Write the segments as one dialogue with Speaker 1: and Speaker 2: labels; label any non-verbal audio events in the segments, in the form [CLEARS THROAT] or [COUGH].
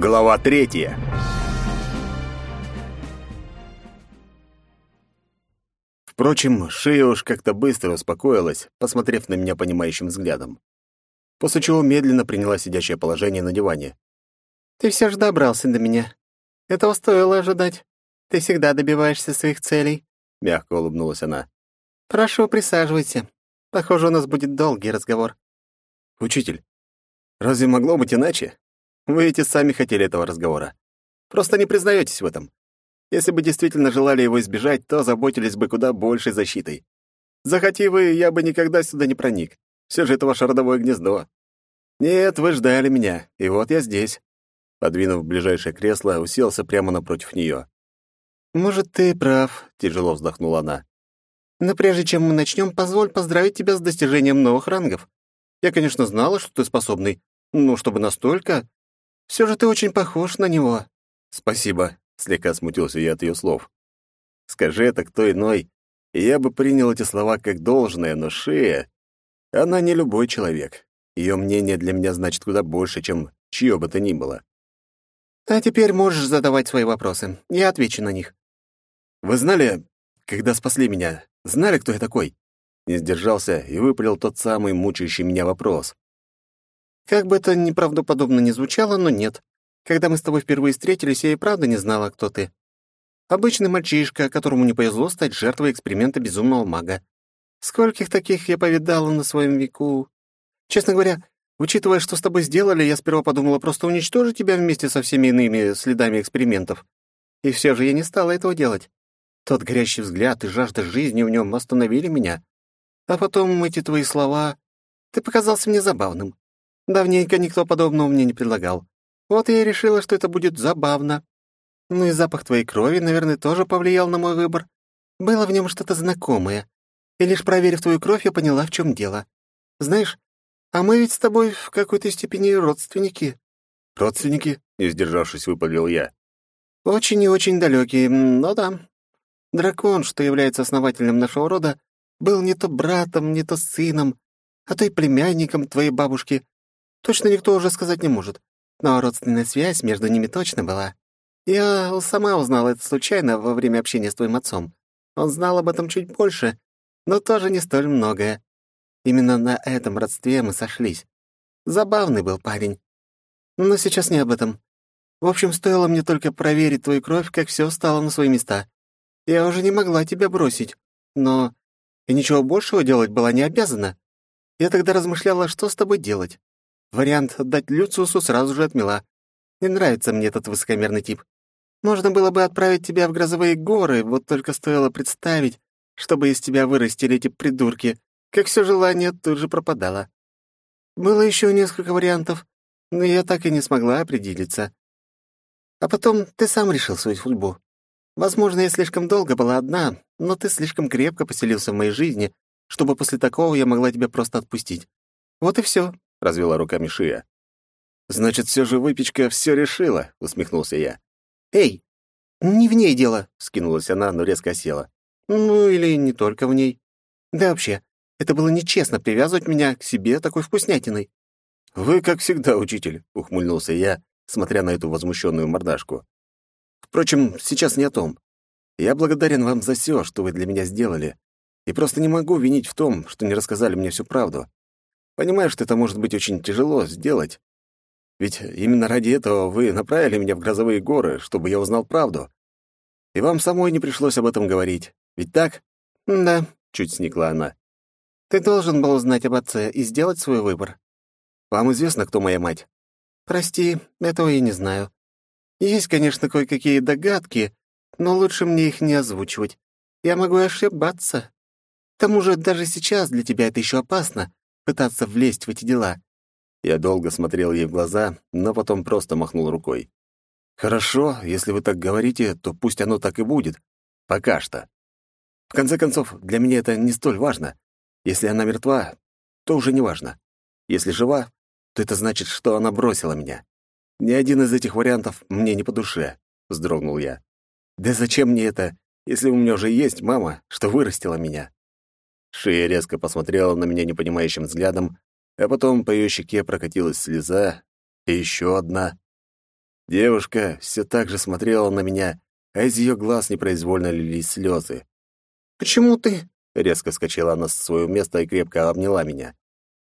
Speaker 1: Глава третья. Впрочем, шея уж как-то быстро успокоилась, посмотрев на меня понимающим взглядом. После чего медленно приняла сидящее положение на диване.
Speaker 2: «Ты все же добрался до меня. Этого стоило ожидать. Ты всегда добиваешься своих целей», — мягко улыбнулась она. «Прошу, присаживайся. Похоже, у нас будет долгий разговор».
Speaker 1: «Учитель, разве могло быть иначе? Вы эти сами хотели этого разговора. Просто не признаетесь в этом. Если бы действительно желали его избежать, то заботились бы куда большей защитой. Захоти вы, я бы никогда сюда не проник. Все же это ваше родовое гнездо. Нет, вы ждали меня, и вот я здесь. Подвинув ближайшее кресло, уселся прямо напротив нее.
Speaker 2: «Может, ты прав», — тяжело вздохнула она. «Но прежде чем мы начнем, позволь поздравить тебя с достижением новых рангов. Я, конечно, знала, что ты способный, но чтобы настолько... Все же ты очень похож на него».
Speaker 1: «Спасибо», Слегка смутился я от ее слов. Скажи это кто иной, и я бы принял эти слова как должное, но Шея... Она не любой человек. Ее мнение для меня значит куда больше, чем чье бы то ни было.
Speaker 2: А теперь можешь задавать свои вопросы. Я отвечу на них.
Speaker 1: Вы знали, когда спасли меня, знали, кто я такой? Не сдержался и выпалил тот самый мучающий меня вопрос.
Speaker 2: Как бы это неправдоподобно ни звучало, но нет. Когда мы с тобой впервые встретились, я и правда не знала, кто ты. Обычный мальчишка, которому не повезло стать жертвой эксперимента безумного мага. Скольких таких я повидала на своем веку. Честно говоря, учитывая, что с тобой сделали, я сперва подумала просто уничтожить тебя вместе со всеми иными следами экспериментов. И все же я не стала этого делать. Тот горящий взгляд и жажда жизни в нем остановили меня. А потом эти твои слова... Ты показался мне забавным. Давненько никто подобного мне не предлагал. Вот я и решила, что это будет забавно. Ну и запах твоей крови, наверное, тоже повлиял на мой выбор. Было в нем что-то знакомое. И лишь проверив твою кровь, я поняла, в чем дело. Знаешь, а мы ведь с тобой в какой-то степени родственники».
Speaker 1: «Родственники?» — не сдержавшись, выпалил я.
Speaker 2: «Очень и очень далекие, но да. Дракон, что является основателем нашего рода, был не то братом, не то сыном, а то и племянником твоей бабушки. Точно никто уже сказать не может но родственная связь между ними точно была. Я сама узнала это случайно во время общения с твоим отцом. Он знал об этом чуть больше, но тоже не столь многое. Именно на этом родстве мы сошлись. Забавный был парень. Но сейчас не об этом. В общем, стоило мне только проверить твою кровь, как все стало на свои места. Я уже не могла тебя бросить, но и ничего большего делать была не обязана. Я тогда размышляла, что с тобой делать. Вариант отдать Люциусу сразу же отмела. Не нравится мне этот высокомерный тип. Можно было бы отправить тебя в грозовые горы, вот только стоило представить, чтобы из тебя вырастили эти придурки, как все желание тут же пропадало. Было еще несколько вариантов, но я так и не смогла определиться. А потом ты сам решил свою судьбу. Возможно, я слишком долго была одна, но ты слишком крепко поселился в моей жизни, чтобы после такого я могла тебя просто отпустить. Вот и все. — развела руками Шия.
Speaker 1: «Значит, все же выпечка все решила», — усмехнулся я.
Speaker 2: «Эй, не в ней дело», — скинулась она, но резко села. «Ну, или не только в ней. Да вообще, это было нечестно привязывать меня к себе такой вкуснятиной».
Speaker 1: «Вы, как всегда, учитель», — ухмыльнулся я, смотря на эту возмущенную мордашку. «Впрочем, сейчас не о том. Я благодарен вам за все, что вы для меня сделали, и просто не могу винить в том, что не рассказали мне всю правду. Понимаю, что это может быть очень тяжело сделать. Ведь именно ради этого вы направили меня в грозовые горы, чтобы я узнал правду. И вам самой не пришлось об этом говорить. Ведь так?
Speaker 2: Да, чуть сникла она. Ты должен был узнать об отце и сделать свой выбор.
Speaker 1: Вам известно, кто моя мать?
Speaker 2: Прости, этого я не знаю. Есть, конечно, кое-какие догадки, но лучше мне их не озвучивать. Я могу ошибаться. К тому же даже сейчас для тебя это еще опасно, пытаться влезть в эти дела.
Speaker 1: Я долго смотрел ей в глаза, но потом просто махнул рукой. «Хорошо, если вы так говорите, то пусть оно так и будет. Пока что. В конце концов, для меня это не столь важно. Если она мертва, то уже не важно. Если жива, то это значит, что она бросила меня. Ни один из этих вариантов мне не по душе», — вздрогнул я. «Да зачем мне это, если у меня уже есть мама, что вырастила меня?» Шея резко посмотрела на меня непонимающим взглядом, а потом по ее щеке прокатилась слеза, и еще одна. Девушка все так же смотрела на меня, а из ее глаз непроизвольно лились слезы.
Speaker 2: «Почему ты...»
Speaker 1: — резко скачала она с своего места и крепко обняла меня.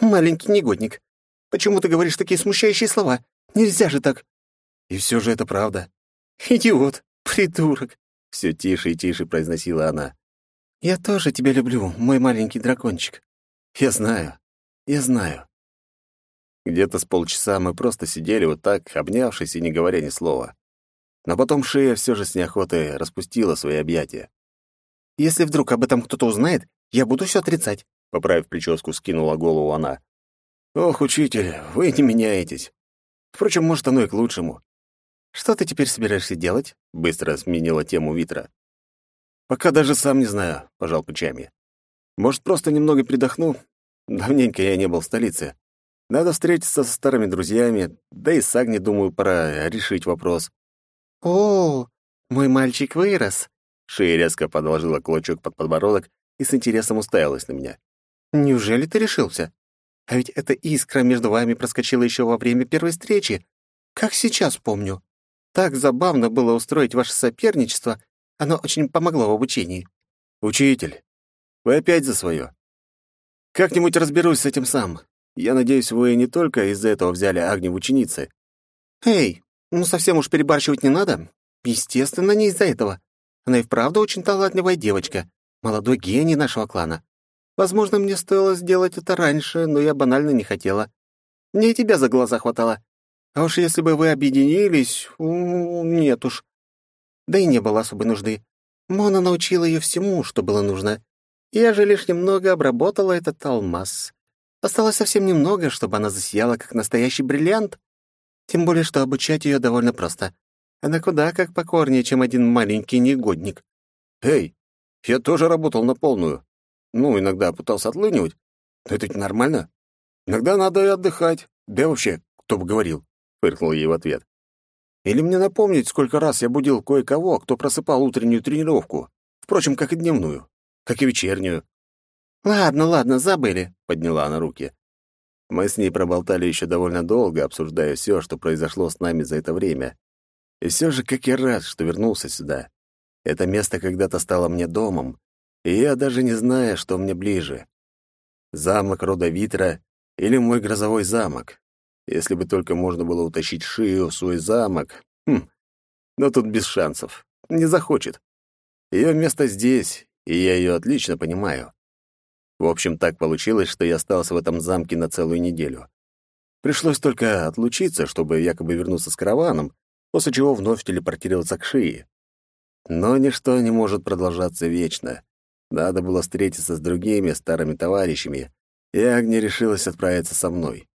Speaker 2: «Маленький негодник. Почему ты говоришь такие смущающие слова? Нельзя же так!»
Speaker 1: И все же это правда.
Speaker 2: «Идиот! Придурок!»
Speaker 1: — все тише и тише произносила она.
Speaker 2: «Я тоже тебя люблю, мой маленький дракончик».
Speaker 1: «Я знаю, я знаю». Где-то с полчаса мы просто сидели вот так, обнявшись и не говоря ни слова. Но потом шея все же с неохотой распустила свои объятия.
Speaker 2: «Если вдруг об этом кто-то узнает, я буду все отрицать», —
Speaker 1: поправив прическу, скинула голову она. «Ох, учитель, вы не меняетесь. Впрочем, может, оно и к лучшему».
Speaker 2: «Что ты теперь собираешься делать?»
Speaker 1: — быстро сменила тему Витра. «Пока даже сам не знаю», — пожал плечами. «Может, просто немного передохну? Давненько я не был в столице. Надо встретиться со старыми друзьями, да и с Агни, думаю, пора решить вопрос».
Speaker 2: «О, мой мальчик вырос!»
Speaker 1: Шея резко подложила клочок под подбородок и с интересом уставилась на меня.
Speaker 2: «Неужели ты решился? А ведь эта искра между вами проскочила еще во время первой встречи. Как сейчас помню. Так забавно было устроить ваше соперничество, оно очень помогло в обучении.
Speaker 1: Учитель, вы опять за свое. Как-нибудь разберусь с этим сам. Я надеюсь, вы не только из-за этого взяли Агни в ученицы.
Speaker 2: Эй, ну совсем уж перебарщивать не надо. Естественно, не из-за этого. Она и вправду очень талантливая девочка, молодой гений нашего клана. Возможно, мне стоило сделать это раньше, но я банально не хотела. Мне и тебя за глаза хватало. А уж если бы вы объединились, нет уж. Да и не было особой нужды. Мона научила ее всему, что было нужно. Я же лишь немного обработала этот алмаз. Осталось совсем немного, чтобы она засияла, как настоящий бриллиант. Тем более, что обучать ее довольно просто. Она куда как покорнее, чем один маленький негодник.
Speaker 1: «Эй, я тоже работал на полную. Ну, иногда пытался отлынивать. Но это ведь нормально. Иногда надо и отдыхать. Да вообще, кто бы говорил?» — фыркнул ей в ответ. Или мне напомнить, сколько раз я будил кое-кого, кто просыпал утреннюю тренировку, впрочем, как и дневную, как и вечернюю.
Speaker 2: «Ладно, ладно, забыли», —
Speaker 1: подняла она руки. Мы с ней проболтали еще довольно долго, обсуждая все, что произошло с нами за это время. И все же, как я рад, что вернулся сюда. Это место когда-то стало мне домом, и я даже не знаю, что мне ближе. Замок рода Витра или мой грозовой замок. Если бы только можно было утащить Шию в свой замок. Хм, но тут без шансов. Не захочет. Ее место здесь, и я ее отлично понимаю. В общем, так получилось, что я остался в этом замке на целую неделю. Пришлось только отлучиться, чтобы якобы вернуться с караваном, после чего вновь телепортироваться к Шии. Но ничто не может продолжаться вечно. Надо было встретиться с другими старыми товарищами, и Агния решилась отправиться со мной.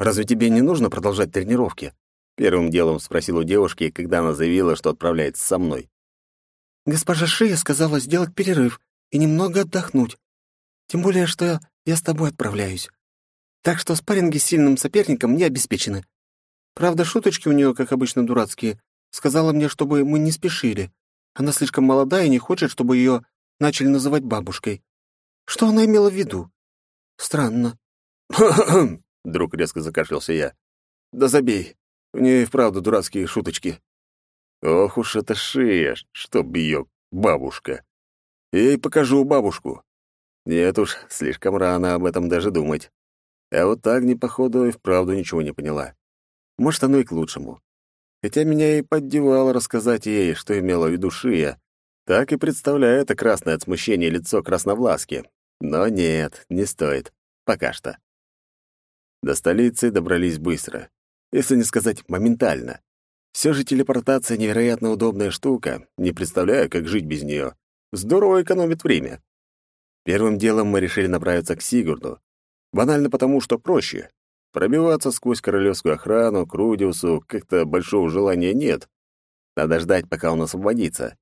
Speaker 1: «Разве тебе не нужно продолжать тренировки?» Первым делом спросил у девушки, когда она заявила, что отправляется со мной.
Speaker 2: «Госпожа Шия сказала сделать перерыв и немного отдохнуть. Тем более, что я с тобой отправляюсь. Так что спарринги с сильным соперником не обеспечены. Правда, шуточки у нее, как обычно, дурацкие. Сказала мне, чтобы мы не спешили. Она слишком молода и не хочет, чтобы ее начали называть бабушкой. Что она имела в виду? Странно. [CLEARS THROAT]
Speaker 1: Вдруг резко закашлялся я. «Да забей. Нее и вправду дурацкие шуточки». Ох уж это шея, чтоб ее бабушка. Ей покажу бабушку. Нет уж, слишком рано об этом даже думать. А вот Агни, походу, и вправду ничего не поняла. Может, оно и к лучшему. Хотя меня и поддевало рассказать ей, что имела в виду Шия. Так и представляю это красное от смущения лицо красновласки. Но нет, не стоит. Пока что. До столицы добрались быстро, если не сказать моментально. Все же телепортация невероятно удобная штука, не представляю, как жить без нее. Здорово экономит время. Первым делом мы решили направиться к Сигурду. Банально потому, что проще. Пробиваться сквозь королевскую охрану к Рудиусу как-то большого желания нет. Надо ждать, пока он освободится.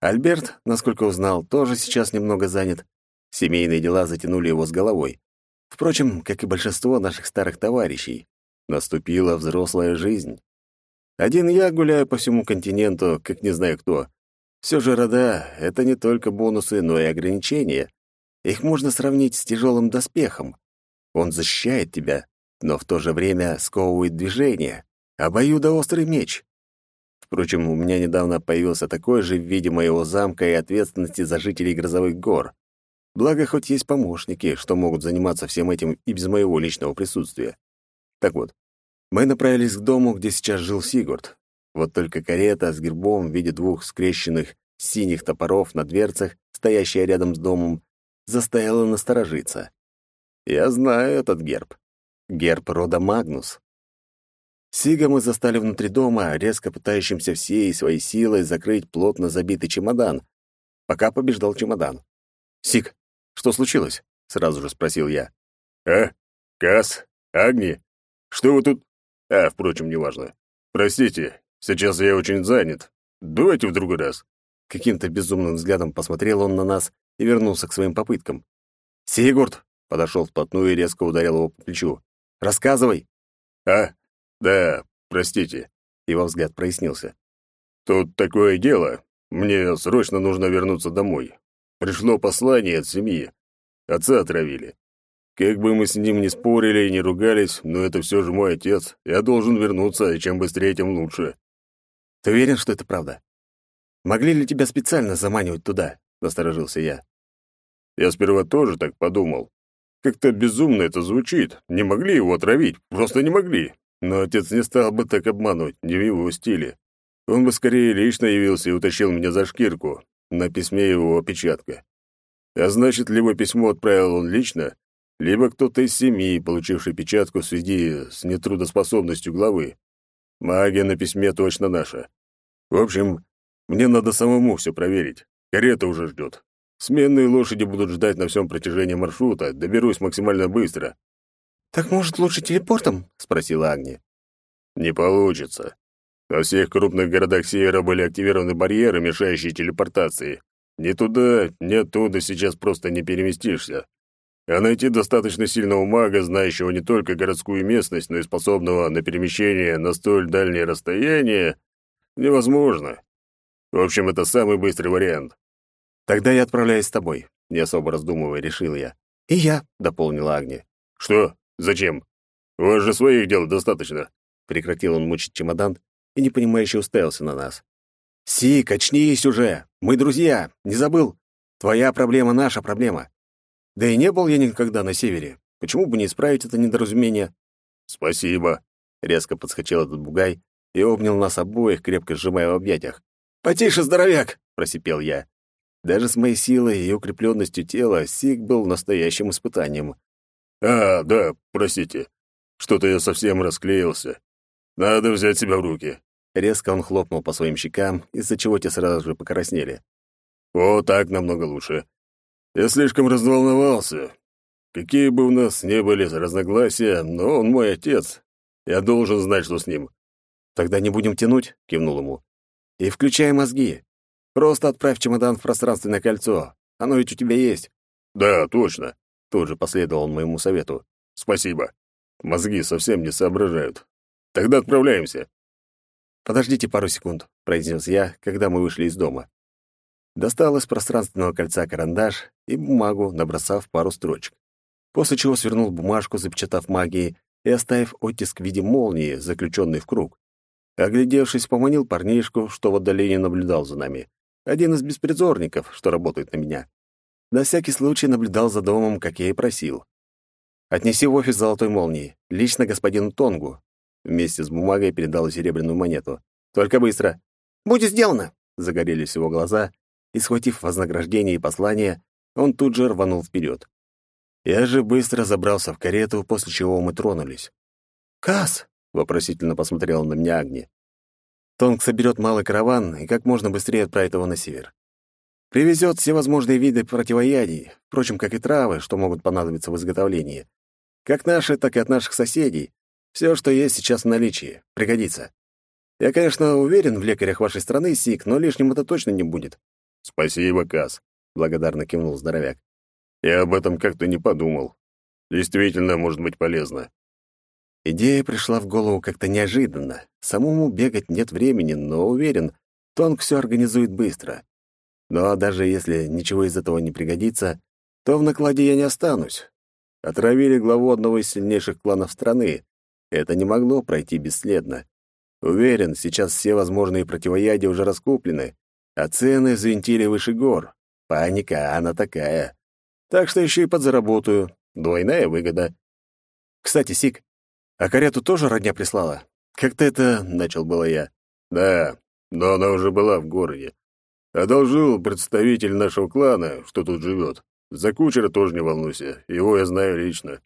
Speaker 1: Альберт, насколько узнал, тоже сейчас немного занят. Семейные дела затянули его с головой. Впрочем, как и большинство наших старых товарищей, наступила взрослая жизнь. Один я гуляю по всему континенту, как не знаю кто. Все же рода — это не только бонусы, но и ограничения. Их можно сравнить с тяжелым доспехом. Он защищает тебя, но в то же время сковывает движение. Обоюдоострый меч. Впрочем, у меня недавно появился такой же в виде моего замка и ответственности за жителей грозовых гор. Благо, хоть есть помощники, что могут заниматься всем этим и без моего личного присутствия. Так вот, мы направились к дому, где сейчас жил Сигурд. Вот только карета с гербом в виде двух скрещенных синих топоров на дверцах, стоящая рядом с домом, заставила насторожиться. Я знаю этот герб. Герб рода Магнус. Сига мы застали внутри дома, резко пытающимся всей своей силой закрыть плотно забитый чемодан, пока побеждал чемодан. «Сиг, что случилось?» — сразу же спросил я.
Speaker 3: «А? Кас? Агни? Что вы тут...» «А, впрочем, неважно. Простите, сейчас я очень занят. Давайте в другой раз».
Speaker 1: Каким-то безумным взглядом посмотрел он на нас и вернулся к своим попыткам. «Сигурд!» — подошел вплотную и резко ударил его по плечу. «Рассказывай!»
Speaker 3: «А? Да, простите».
Speaker 1: Его взгляд прояснился.
Speaker 3: «Тут такое дело. Мне срочно нужно вернуться домой. Пришло послание от семьи. Отца отравили. Как бы мы с ним ни спорили и не ругались, но это все же мой отец. Я должен вернуться, и чем быстрее, тем лучше.
Speaker 1: Ты уверен, что это правда? Могли ли тебя специально заманивать туда? Насторожился я.
Speaker 3: Я сперва тоже так подумал. Как-то безумно это звучит. Не могли его отравить, просто не могли. Но отец не стал бы так обманывать, не в его стиле. Он бы скорее лично явился и утащил меня за шкирку, на письме его опечатка. А значит, либо письмо отправил он лично, либо кто-то из семьи, получивший печатку в связи с нетрудоспособностью главы. Магия на письме точно наша. В общем, мне надо самому все проверить. Карета уже ждет. Сменные лошади будут ждать на всем протяжении маршрута. Доберусь максимально быстро.
Speaker 2: «Так, может, лучше телепортом?» — спросила Агния.
Speaker 3: «Не получится. Во всех крупных городах Севера были активированы барьеры, мешающие телепортации. Ни туда, ни оттуда сейчас просто не переместишься. А найти достаточно сильного мага, знающего не только городскую местность, но и способного на перемещение на столь дальние расстояния, невозможно. В общем, это самый быстрый вариант.
Speaker 1: Тогда я отправляюсь с тобой, не особо раздумывая, решил я.
Speaker 2: И я,
Speaker 1: дополнила Агния.
Speaker 3: Что? Зачем? У вас же своих дел достаточно.
Speaker 1: Прекратил он мучить чемодан и непонимающе уставился на нас. «Сик, очнись уже! Мы друзья! Не забыл? Твоя проблема — наша проблема. Да и не был я никогда на севере. Почему бы не исправить это недоразумение?»
Speaker 3: «Спасибо!» — резко подскочил этот бугай и обнял нас обоих, крепко сжимая в объятиях.
Speaker 1: «Потише, здоровяк!» — просипел я. Даже с моей силой и укрепленностью тела Сик был настоящим испытанием.
Speaker 3: «А, да, простите. Что-то я совсем расклеился. Надо взять себя в руки.
Speaker 1: Резко он хлопнул по своим щекам, из-за чего те сразу же покраснели.
Speaker 3: «О, так намного лучше. Я слишком разволновался. Какие бы у нас ни были разногласия, но он мой отец. Я должен знать, что с ним».
Speaker 1: «Тогда не будем тянуть», — кивнул ему. «И включай мозги. Просто отправь чемодан в пространственное кольцо. Оно ведь у тебя есть».
Speaker 3: «Да, точно», —
Speaker 1: тут же последовал моему совету.
Speaker 3: «Спасибо. Мозги совсем не соображают. Тогда отправляемся».
Speaker 1: «Подождите пару секунд», — произнес я, когда мы вышли из дома. Достал из пространственного кольца карандаш и бумагу, набросав пару строчек. После чего свернул бумажку, запечатав магией, и оставив оттиск в виде молнии, заключенный в круг. Оглядевшись, поманил парнишку, что в отдалении наблюдал за нами. Один из беспризорников, что работает на меня. На всякий случай наблюдал за домом, как я и просил. «Отнеси в офис золотой молнии. Лично господину Тонгу. Вместе с бумагой передал серебряную монету. «Только быстро!»
Speaker 2: «Будет сделано!»
Speaker 1: Загорелись его глаза, и, схватив вознаграждение и послание, он тут же рванул вперед. Я же быстро забрался в карету, после чего мы тронулись.
Speaker 2: «Кас!»
Speaker 1: — вопросительно посмотрел на меня Агни. Тонг соберет малый караван и как можно быстрее отправит его на север. Привезет все возможные виды противоядий, впрочем, как и травы, что могут понадобиться в изготовлении. Как наши, так и от наших соседей, все, что есть сейчас в наличии, пригодится. Я, конечно, уверен в лекарях вашей страны, Сик, но лишним это точно не будет».
Speaker 3: «Спасибо, Кас», — благодарно кивнул здоровяк. «Я об этом как-то не подумал. Действительно, может быть полезно».
Speaker 1: Идея пришла в голову как-то неожиданно. Самому бегать нет времени, но уверен, Тонг все организует быстро. Но даже если ничего из этого не пригодится, то в накладе я не останусь. Отравили главу одного из сильнейших кланов страны, это не могло пройти бесследно. Уверен, сейчас все возможные противоядия уже раскуплены, а цены взвинтили выше гор. Паника, она такая. Так что еще и подзаработаю. Двойная выгода. Кстати, Сик, а карету тоже родня прислала? Как-то это... — начал было я.
Speaker 3: Да, но она уже была в городе. Одолжил представитель нашего клана, что тут живет. За кучера тоже не волнуйся, его я знаю лично.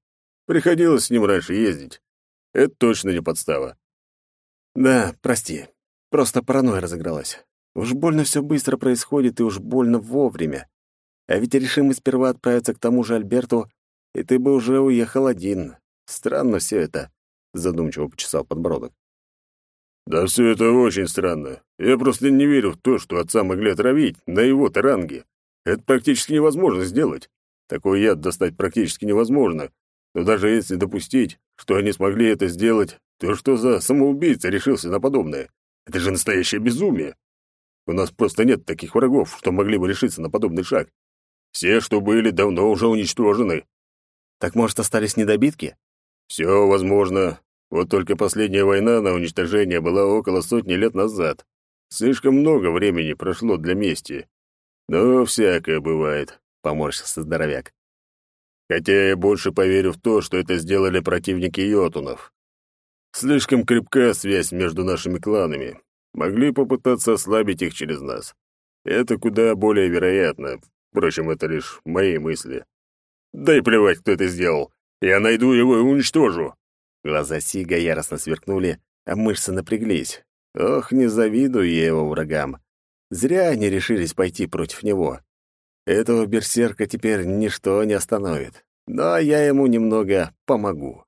Speaker 3: Приходилось с ним раньше ездить. Это точно не подстава.
Speaker 1: Да, прости. Просто паранойя разыгралась. Уж больно все быстро происходит и уж больно вовремя. А ведь решим мы сперва отправиться к тому же Альберту, и ты бы уже уехал один. Странно все это, задумчиво почесал подбородок.
Speaker 3: Да все это очень странно. Я просто не верю в то, что отца могли отравить на его таранге. Это практически невозможно сделать. Такой яд достать практически невозможно. Но даже если допустить, что они смогли это сделать, то что за самоубийца решился на подобное? Это же настоящее безумие. У нас просто нет таких врагов, что могли бы решиться на подобный шаг. Все, что были, давно уже уничтожены.
Speaker 1: Так, может, остались недобитки?
Speaker 3: Все возможно. Вот только последняя война на уничтожение была около сотни лет назад. Слишком много времени прошло для мести. Но всякое бывает, — поморщился здоровяк. Хотя я больше поверю в то, что это сделали противники йотунов. Слишком крепка связь между нашими кланами. Могли попытаться ослабить их через нас. Это куда более вероятно. Впрочем, это лишь мои мысли. Да и плевать, кто это сделал. Я найду его и уничтожу.
Speaker 1: Глаза Сига яростно сверкнули, а мышцы напряглись. Ох, не завидую я его врагам. Зря они решились пойти против него. Этого берсерка теперь ничто не остановит. Но я ему немного помогу.